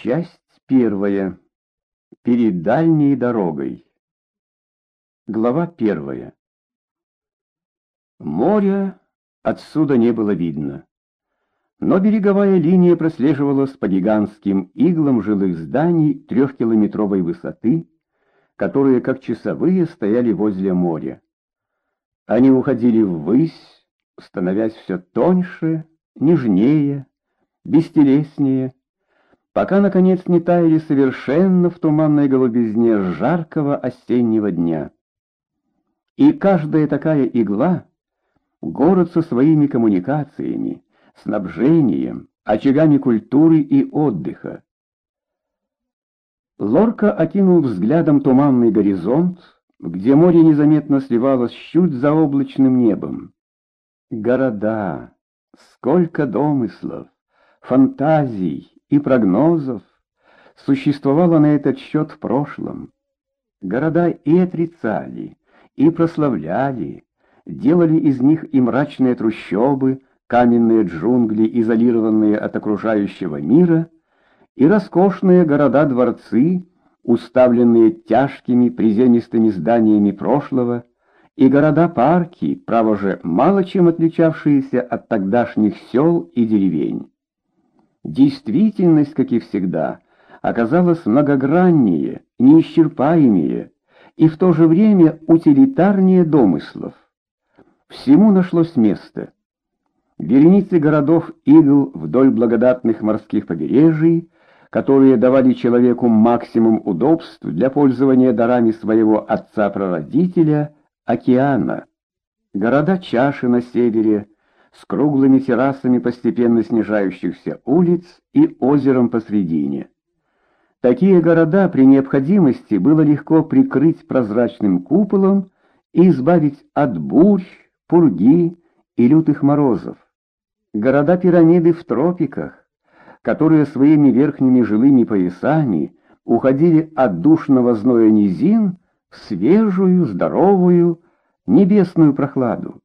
Часть первая. Перед дальней дорогой. Глава первая. Моря отсюда не было видно. Но береговая линия прослеживалась по гигантским иглам жилых зданий трехкилометровой высоты, которые, как часовые, стояли возле моря. Они уходили ввысь, становясь все тоньше, нежнее, бестелеснее, пока, наконец, не таяли совершенно в туманной голубизне жаркого осеннего дня. И каждая такая игла — город со своими коммуникациями, снабжением, очагами культуры и отдыха. Лорка окинул взглядом туманный горизонт, где море незаметно сливалось с чуть заоблачным небом. Города, сколько домыслов, фантазий, и прогнозов существовало на этот счет в прошлом. Города и отрицали, и прославляли, делали из них и мрачные трущобы, каменные джунгли, изолированные от окружающего мира, и роскошные города-дворцы, уставленные тяжкими приземистыми зданиями прошлого, и города-парки, право же, мало чем отличавшиеся от тогдашних сел и деревень. Действительность, как и всегда, оказалась многограннее, неисчерпаемее и в то же время утилитарнее домыслов. Всему нашлось место. Вереницы городов игл вдоль благодатных морских побережий, которые давали человеку максимум удобств для пользования дарами своего отца-прародителя, океана. Города-чаши на севере, с круглыми террасами постепенно снижающихся улиц и озером посредине. Такие города при необходимости было легко прикрыть прозрачным куполом и избавить от бурь, пурги и лютых морозов. Города-пирамиды в тропиках, которые своими верхними жилыми поясами уходили от душного зноя низин в свежую, здоровую, небесную прохладу.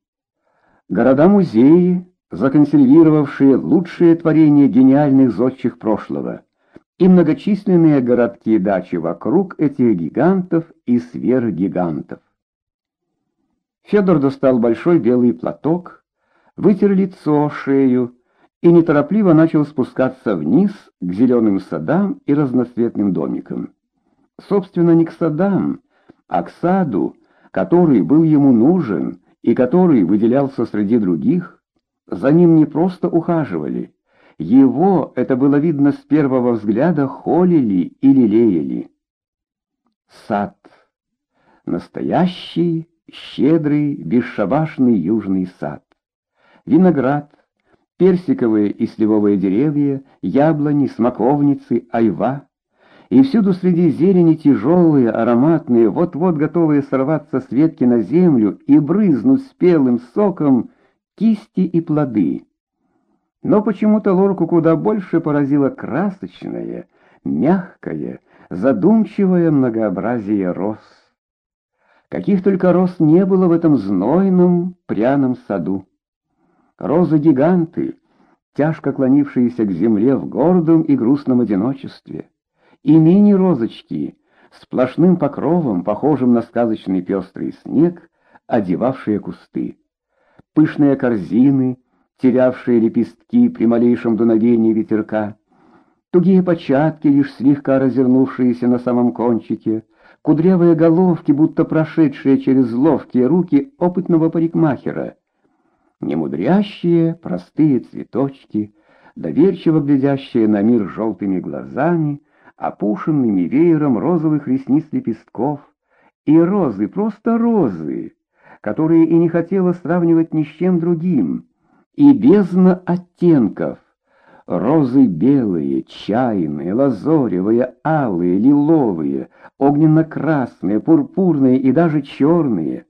Города-музеи, законсервировавшие лучшие творения гениальных зодчих прошлого, и многочисленные городки и дачи вокруг этих гигантов и сверхгигантов. Федор достал большой белый платок, вытер лицо, шею и неторопливо начал спускаться вниз к зеленым садам и разноцветным домикам. Собственно, не к садам, а к саду, который был ему нужен, и который выделялся среди других, за ним не просто ухаживали, его, это было видно с первого взгляда, холили и лелеяли. Сад. Настоящий, щедрый, бесшабашный южный сад. Виноград, персиковые и сливовые деревья, яблони, смоковницы, айва и всюду среди зелени тяжелые, ароматные, вот-вот готовые сорваться с ветки на землю и брызнуть спелым соком кисти и плоды. Но почему-то Лорку куда больше поразило красочное, мягкое, задумчивое многообразие роз. Каких только роз не было в этом знойном, пряном саду. Розы-гиганты, тяжко клонившиеся к земле в гордом и грустном одиночестве и мини-розочки, сплошным покровом, похожим на сказочный пестрый снег, одевавшие кусты. Пышные корзины, терявшие лепестки при малейшем дуновении ветерка, тугие початки, лишь слегка развернувшиеся на самом кончике, кудрявые головки, будто прошедшие через ловкие руки опытного парикмахера, немудрящие, простые цветочки, доверчиво глядящие на мир желтыми глазами, опушенными веером розовых ресниц лепестков, и розы, просто розы, которые и не хотела сравнивать ни с чем другим, и бездна оттенков, розы белые, чайные, лазоревые, алые, лиловые, огненно-красные, пурпурные и даже черные.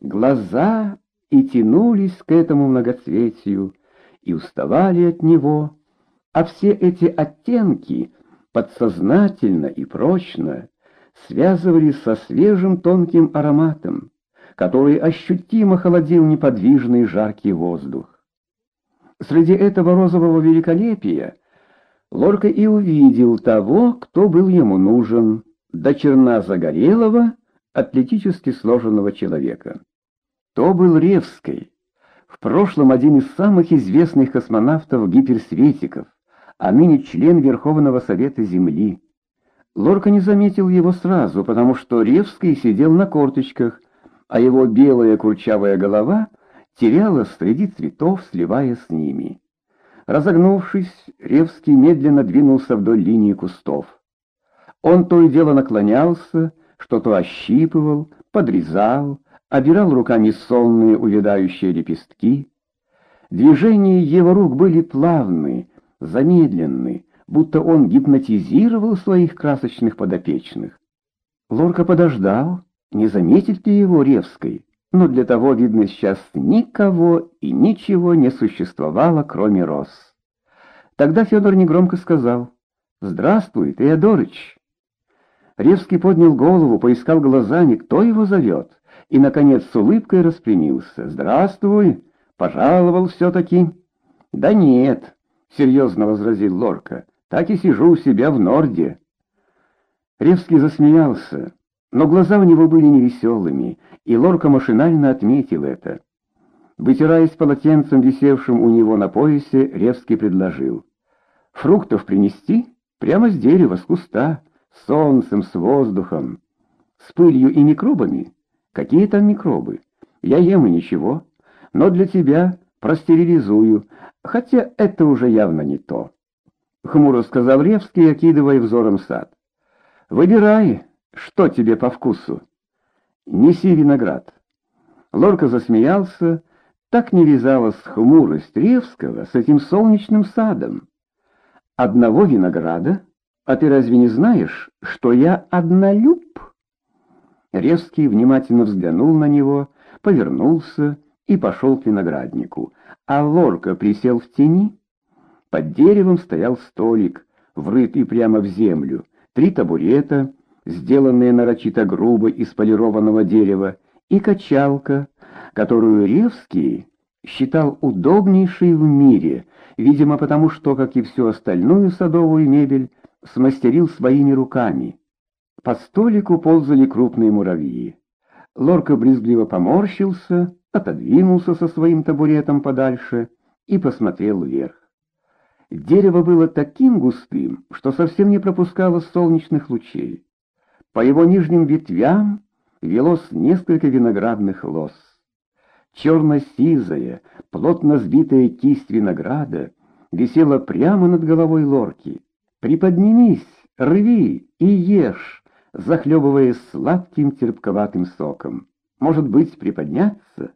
Глаза и тянулись к этому многоцветию, и уставали от него, а все эти оттенки — подсознательно и прочно связывались со свежим тонким ароматом, который ощутимо холодил неподвижный жаркий воздух. Среди этого розового великолепия Лорка и увидел того, кто был ему нужен, до черна загорелого, атлетически сложенного человека. То был Ревский, в прошлом один из самых известных космонавтов-гиперсветиков, а ныне член Верховного Совета Земли. Лорка не заметил его сразу, потому что Ревский сидел на корточках, а его белая курчавая голова терялась среди цветов, сливая с ними. Разогнувшись, Ревский медленно двинулся вдоль линии кустов. Он то и дело наклонялся, что-то ощипывал, подрезал, обирал руками сонные увядающие лепестки. Движения его рук были плавны, замедленны, будто он гипнотизировал своих красочных подопечных. Лорка подождал, не заметит ли его Ревской, но для того, видно, сейчас никого и ничего не существовало, кроме роз. Тогда Федор негромко сказал «Здравствуй, Теодорыч». Ревский поднял голову, поискал глазами, кто его зовет, и, наконец, с улыбкой распрямился. «Здравствуй! Пожаловал все-таки?» «Да нет», — серьезно возразил Лорка, — «так и сижу у себя в Норде». Ревский засмеялся, но глаза у него были невеселыми, и Лорка машинально отметил это. Вытираясь полотенцем, висевшим у него на поясе, Ревский предложил. «Фруктов принести? Прямо с дерева, с куста, с солнцем, с воздухом, с пылью и микробами? Какие там микробы? Я ем и ничего, но для тебя простерилизую, хотя это уже явно не то». Хмуро сказал Ревский, окидывая взором сад. «Выбирай, что тебе по вкусу? Неси виноград. Лорка засмеялся, так не вязалась хмурость Ревского с этим солнечным садом. Одного винограда? А ты разве не знаешь, что я однолюб? Ревский внимательно взглянул на него, повернулся и пошел к винограднику, а Лорка присел в тени. Под деревом стоял столик, врытый прямо в землю, три табурета — сделанные нарочито грубо из полированного дерева, и качалка, которую Ревский считал удобнейшей в мире, видимо потому, что, как и всю остальную садовую мебель, смастерил своими руками. По столику ползали крупные муравьи. Лорка брезгливо поморщился, отодвинулся со своим табуретом подальше и посмотрел вверх. Дерево было таким густым, что совсем не пропускало солнечных лучей. По его нижним ветвям велось несколько виноградных лоз. Черно-сизая, плотно сбитая кисть винограда висела прямо над головой лорки. «Приподнимись, рви и ешь!» Захлебываясь сладким терпковатым соком. Может быть, приподняться?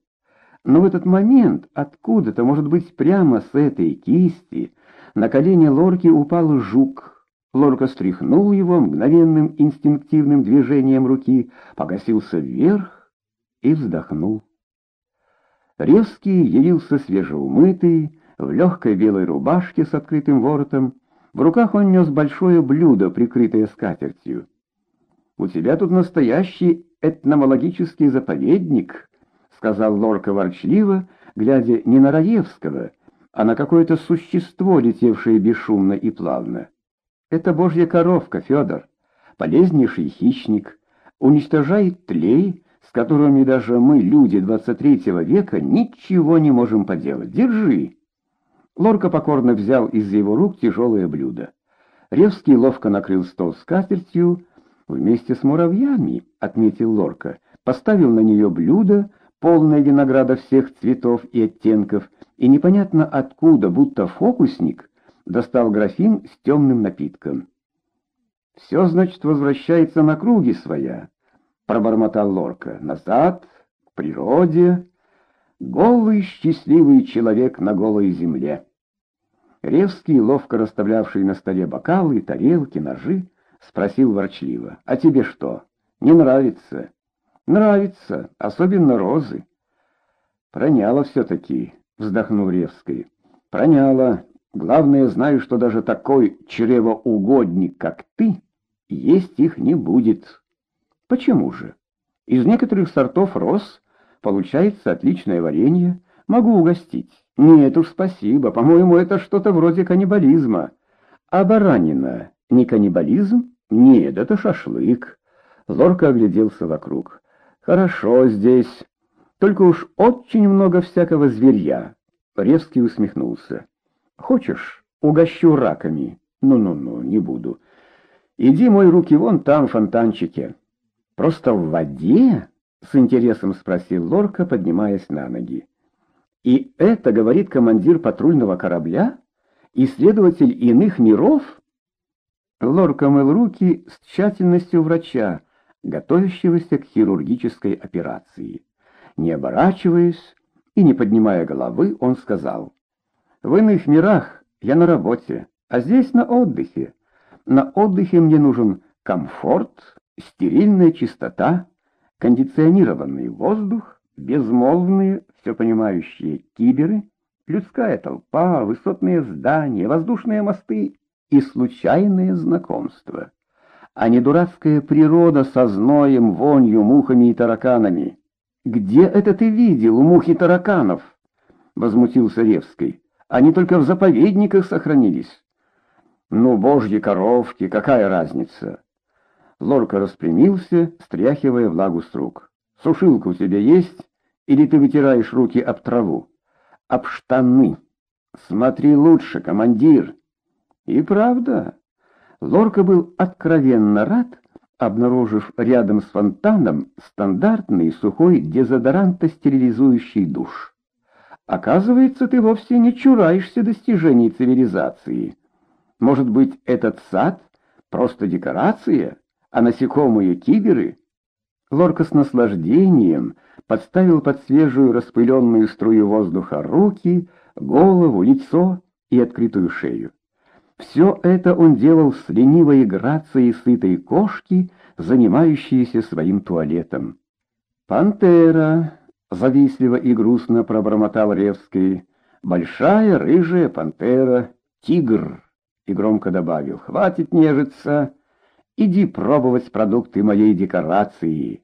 Но в этот момент откуда-то, может быть, прямо с этой кисти, на колени лорки упал жук — Лорка стряхнул его мгновенным инстинктивным движением руки, погасился вверх и вздохнул. Резкий явился свежеумытый, в легкой белой рубашке с открытым воротом. В руках он нес большое блюдо, прикрытое скатертью. «У тебя тут настоящий этномологический заповедник», — сказал Лорка ворчливо, глядя не на Раевского, а на какое-то существо, летевшее бесшумно и плавно. Это божья коровка, Федор, полезнейший хищник, уничтожает тлей, с которыми даже мы, люди 23 века, ничего не можем поделать. Держи!» Лорка покорно взял из его рук тяжелое блюдо. Ревский ловко накрыл стол скатертью, вместе с муравьями, отметил Лорка, поставил на нее блюдо, полное винограда всех цветов и оттенков, и непонятно откуда, будто фокусник, достал графин с темным напитком. «Все, значит, возвращается на круги своя», — пробормотал Лорка. «Назад, к природе. Голый, счастливый человек на голой земле». Ревский, ловко расставлявший на столе бокалы, тарелки, ножи, спросил ворчливо. «А тебе что, не нравится?» «Нравится, особенно розы». «Проняло все-таки», — вздохнул Ревский. «Проняло. Главное, знаю, что даже такой чревоугодник, как ты, есть их не будет. Почему же? Из некоторых сортов роз получается отличное варенье. Могу угостить. Нет уж, спасибо. По-моему, это что-то вроде каннибализма. А баранина не каннибализм? Нет, это шашлык. Лорка огляделся вокруг. Хорошо здесь, только уж очень много всякого зверья. Ревский усмехнулся. Хочешь, угощу раками? Ну-ну-ну, не буду. Иди мой руки вон там, в фонтанчике. Просто в воде? С интересом спросил Лорка, поднимаясь на ноги. И это говорит командир патрульного корабля? Исследователь иных миров? Лорка мыл руки с тщательностью врача, готовящегося к хирургической операции. Не оборачиваясь и не поднимая головы, он сказал, «В иных мирах я на работе, а здесь на отдыхе. На отдыхе мне нужен комфорт, стерильная чистота, кондиционированный воздух, безмолвные, все понимающие киберы, людская толпа, высотные здания, воздушные мосты и случайные знакомства, а не дурацкая природа со зноем, вонью, мухами и тараканами. «Где это ты видел, мухи тараканов?» — возмутился Ревский. «Они только в заповедниках сохранились». «Ну, божьи коровки, какая разница?» Лорка распрямился, стряхивая влагу с рук. «Сушилка у тебя есть? Или ты вытираешь руки об траву?» «Об штаны!» «Смотри лучше, командир!» И правда, Лорка был откровенно рад, обнаружив рядом с фонтаном стандартный сухой дезодорантостерилизующий душ. Оказывается, ты вовсе не чураешься достижений цивилизации. Может быть, этот сад просто декорация, а насекомые киберы? Лорка с наслаждением подставил под свежую распыленную струю воздуха руки, голову, лицо и открытую шею. Все это он делал с ленивой грацией сытой кошки, занимающейся своим туалетом. «Пантера!» — завистливо и грустно пробормотал Ревский. «Большая рыжая пантера, тигр!» И громко добавил. «Хватит нежиться! Иди пробовать продукты моей декорации!»